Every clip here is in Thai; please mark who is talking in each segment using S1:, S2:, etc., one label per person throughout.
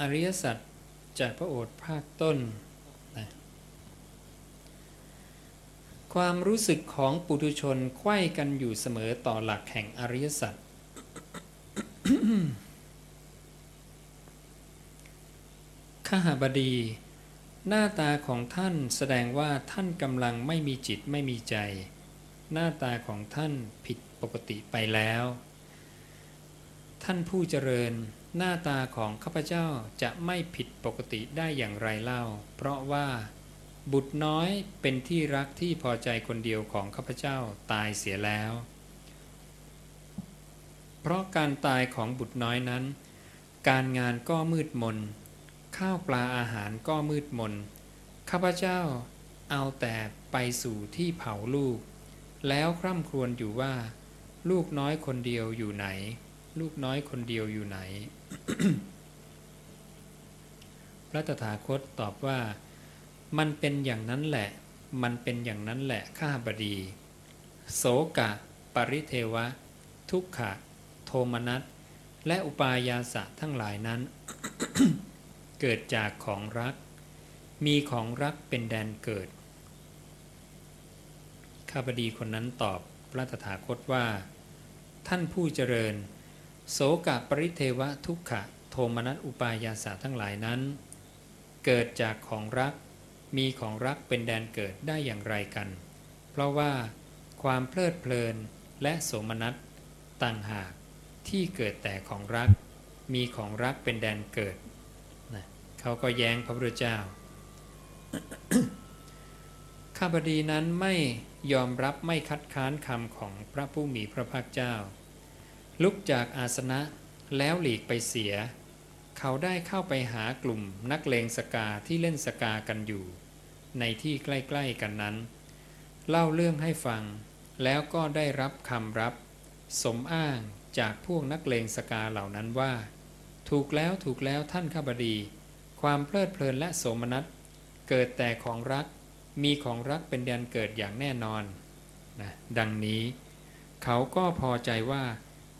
S1: อริยสัจจากพระโอษฐ์ภาคต้นนะความรู้สึกของปุถุชนไขว้กันอยู่เสมอต่อหลักแห่งอริยสัจขหบดี หน้าตาของท่านแสดงว่าท่านกำลังไม่มีจิตไม่มีใจ หน้าตาของท่านผิดปกติไปแล้ว ท่านผู้เจริญ หน้าตาของข้าพเจ้าจะไม่ผิดปกติได้อย่างไรเล่า เพราะว่า บุตรน้อยเป็นที่รักที่พอใจคนเดียวของข้าพเจ้าตายเสียแล้ว เพราะการตายของบุตรน้อยนั้น การงานก็มืดมน ข้าวปลาอาหารก็มืดมน ข้าพเจ้าเอาแต่ไปสู่ที่เผาลูก แล้วคร่ำครวญอยู่ว่า ลูกน้อยคนเดียวอยู่ไหน ลูกน้อยคนเดียวอยู่ไหน พระตถาคตตอบว่า มันเป็นอย่างนั้นแหละ มันเป็นอย่างนั้นแหละข้าบดี โสกะ ปริเทวะ ทุกขะ โทมนัสและอุปายาสะทั้งหลายนั้น เกิดจากของรัก มีของรักเป็นแดนเกิด ข้าบดีคนนั้นตอบพระตถาคตว่า ท่านผู้เจริญ โสกะปริเทวะทุกขะโทมนัสอุปายาสะทั้งหลายนั้น เกิดจากของรักมีของรักเป็นแดนเกิดได้อย่างไรกัน เพราะว่าความเพลิดเพลินและโสมนัสต่างหากที่เกิดแต่ของรัก มีของรักเป็นแดนเกิดนะเขาก็แย้งพระพุทธเจ้า ข้าพดีนั้นไม่ยอมรับไม่คัดค้านคำของพระผู้มีพระภาคเจ้า ลุกจากอาสนะแล้วหลีกไปเสีย เขาได้เข้าไปหากลุ่มนักเลงสกาที่เล่นสกากันอยู่ ในที่ใกล้ๆกันนั้น เล่าเรื่องให้ฟัง แล้วก็ได้รับคำรับ สมอ้างจากพวกนักเลงสกาเหล่านั้นว่า ถูกแล้วถูกแล้วท่านข้าบดี ความเพลิดเพลินและโสมนัสเกิดแต่ของรักมีของรักเป็นแดนเกิดอย่างแน่นอนนะดังนี้ เขาก็พอใจว่า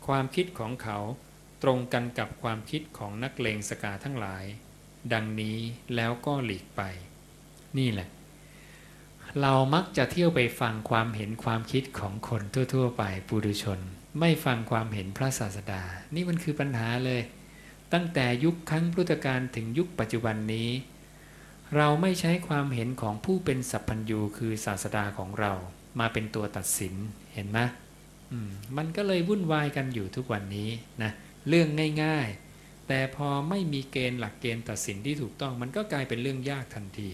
S1: ความคิดของเขาตรงกันกับความคิดของนักเลงสกาทั้งหลาย ดังนี้แล้วก็หลีกไป นี่แหละ เรามักจะเที่ยวไปฟังความเห็นความคิดของคนทั่ว ๆ ไปปุถุชน ไม่ฟังความเห็นพระศาสดา นี่มันคือปัญหาเลย ตั้งแต่ยุคครั้งพุทธกาลถึงยุคปัจจุบันนี้ เราไม่ใช้ความเห็นของผู้เป็นสัพพัญญูคือศาสดาของเรามาเป็นตัวตัดสินเห็นไหมอืม มันก็เลยวุ่นวายกันอยู่ทุกวันนี้นะเรื่องง่าย ๆ แต่พอไม่มีเกณฑ์หลักเกณฑ์ตัดสินที่ถูกต้อง มันก็กลายเป็นเรื่องยากทันที